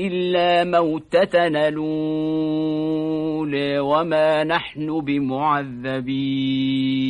إلا موتتنا الأولى وما نحن بمعذبين.